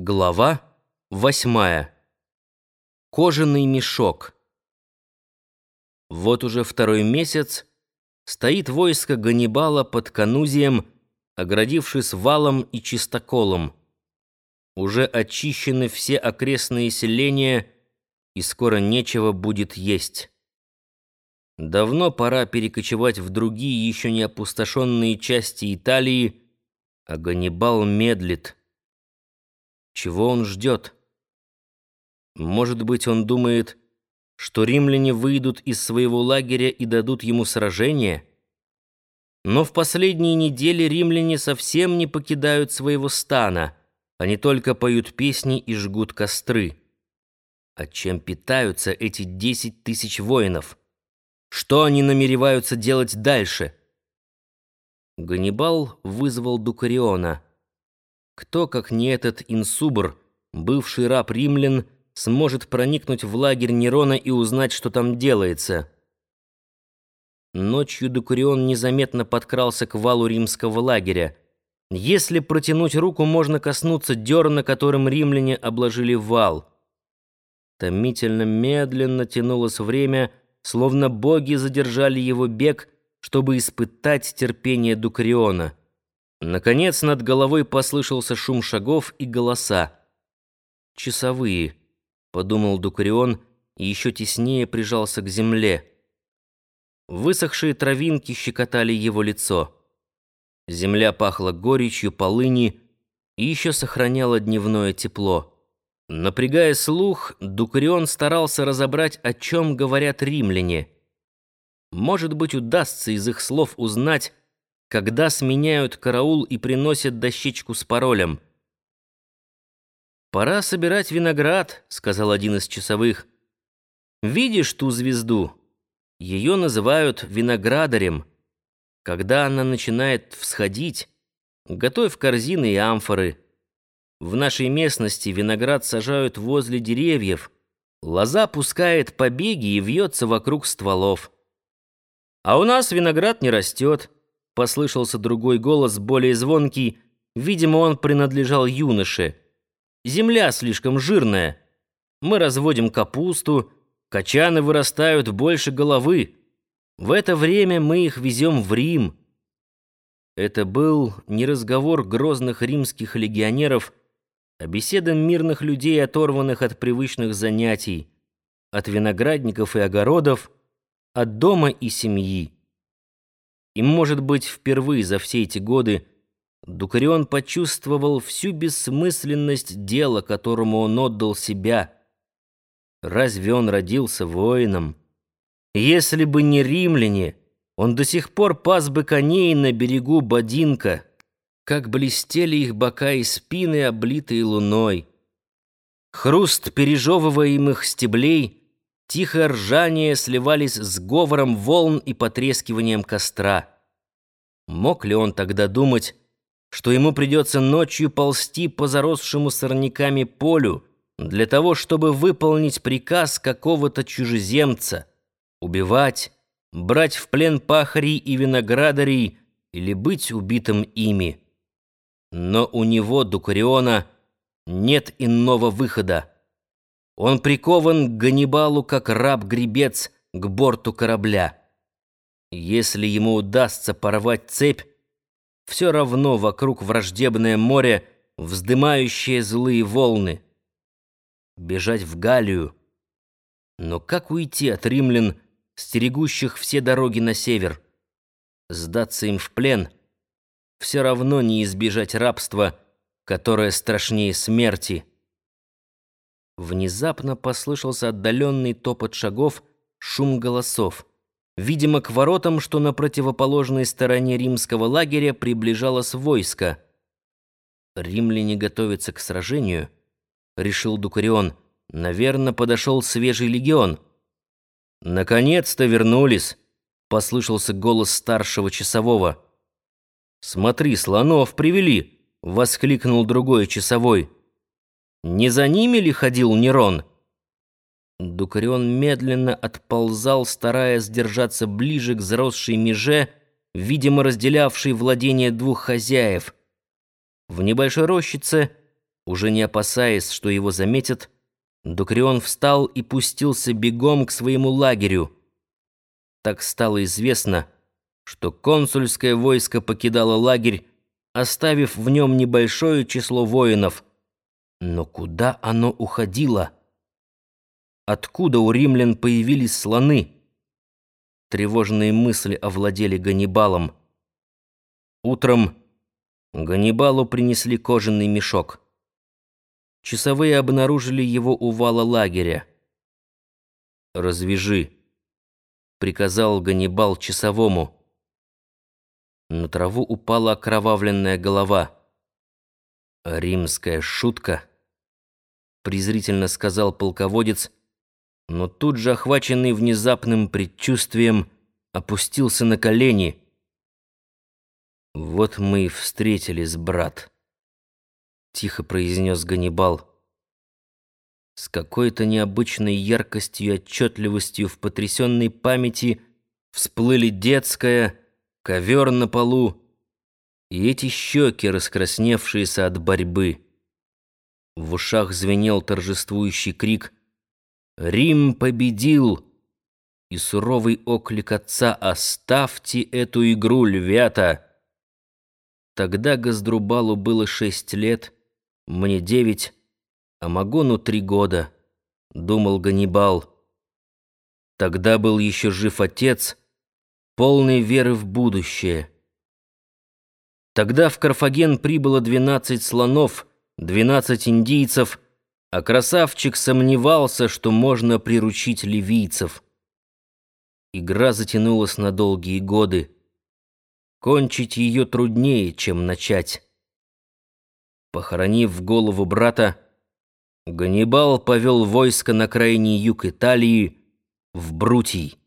Глава восьмая. Кожаный мешок. Вот уже второй месяц стоит войско Ганнибала под Канузием, оградившись валом и чистоколом. Уже очищены все окрестные селения, и скоро нечего будет есть. Давно пора перекочевать в другие еще не опустошенные части Италии, а Ганнибал медлит. Чего он ждет? Может быть, он думает, что римляне выйдут из своего лагеря и дадут ему сражение? Но в последние недели римляне совсем не покидают своего стана, они только поют песни и жгут костры. А чем питаются эти десять тысяч воинов? Что они намереваются делать дальше? Ганнибал вызвал Дукариона — кто, как не этот инсубр, бывший раб римлян, сможет проникнуть в лагерь Нерона и узнать, что там делается? Ночью Дукурион незаметно подкрался к валу римского лагеря. Если протянуть руку, можно коснуться дерна, которым римляне обложили вал. Томительно медленно тянулось время, словно боги задержали его бег, чтобы испытать терпение Дукариона. Наконец над головой послышался шум шагов и голоса. «Часовые», — подумал Дукарион и еще теснее прижался к земле. Высохшие травинки щекотали его лицо. Земля пахла горечью, полыни и еще сохраняла дневное тепло. Напрягая слух, Дукарион старался разобрать, о чем говорят римляне. Может быть, удастся из их слов узнать, когда сменяют караул и приносят дощечку с паролем. «Пора собирать виноград», — сказал один из часовых. «Видишь ту звезду? Ее называют виноградарем. Когда она начинает всходить, готовь корзины и амфоры. В нашей местности виноград сажают возле деревьев, лоза пускает побеги и вьется вокруг стволов. А у нас виноград не растет». Послышался другой голос, более звонкий. Видимо, он принадлежал юноше. «Земля слишком жирная. Мы разводим капусту, качаны вырастают больше головы. В это время мы их везем в Рим». Это был не разговор грозных римских легионеров, а беседа мирных людей, оторванных от привычных занятий, от виноградников и огородов, от дома и семьи. И, может быть, впервые за все эти годы Дукарион почувствовал всю бессмысленность дела, которому он отдал себя. Разве он родился воином? Если бы не римляне, он до сих пор пас бы коней на берегу Бодинка, как блестели их бока и спины, облитые луной. Хруст пережевываемых стеблей — Тихое ржание сливались с говором волн и потрескиванием костра. Мог ли он тогда думать, что ему придется ночью ползти по заросшему сорняками полю для того, чтобы выполнить приказ какого-то чужеземца, убивать, брать в плен пахарей и виноградарей или быть убитым ими? Но у него, Дукариона, нет иного выхода. Он прикован к Ганнибалу, как раб-гребец, к борту корабля. Если ему удастся порвать цепь, все равно вокруг враждебное море, вздымающее злые волны. Бежать в Галлию. Но как уйти от римлян, стерегущих все дороги на север? Сдаться им в плен? Все равно не избежать рабства, которое страшнее смерти. Внезапно послышался отдаленный топот шагов, шум голосов. Видимо, к воротам, что на противоположной стороне римского лагеря, приближалось войско. «Римляне готовятся к сражению», — решил Дукарион. «Наверное, подошел свежий легион». «Наконец-то вернулись», — послышался голос старшего часового. «Смотри, слонов привели», — воскликнул другой часовой. Не за ними ли ходил Нерон? Дукарион медленно отползал, стараясь держаться ближе к заросшей меже, видимо, разделявшей владение двух хозяев. В небольшой рощице Уже не опасаясь, что его заметят, Дукрион встал и пустился бегом к своему лагерю. Так стало известно, что консульское войско покидало лагерь, оставив в нем небольшое число воинов. Но куда оно уходило? Откуда у римлян появились слоны? Тревожные мысли овладели Ганнибалом. Утром Ганнибалу принесли кожаный мешок. Часовые обнаружили его у вала лагеря. «Развяжи», — приказал Ганнибал часовому. На траву упала окровавленная голова. «Римская шутка», — презрительно сказал полководец, но тут же, охваченный внезапным предчувствием, опустился на колени. «Вот мы и встретились, брат», — тихо произнес Ганнибал. С какой-то необычной яркостью и отчетливостью в потрясенной памяти всплыли детская, ковер на полу и эти щеки, раскрасневшиеся от борьбы. В ушах звенел торжествующий крик «Рим победил!» и суровый оклик отца «Оставьте эту игру, львята!» Тогда Газдрубалу было шесть лет, мне девять, а Магону три года, думал Ганнибал. Тогда был еще жив отец, полный веры в будущее. Тогда в Карфаген прибыло двенадцать слонов, двенадцать индийцев, а красавчик сомневался, что можно приручить ливийцев. Игра затянулась на долгие годы. Кончить ее труднее, чем начать. Похоронив голову брата, Ганнибал повел войско на крайний юг Италии, в Брутий.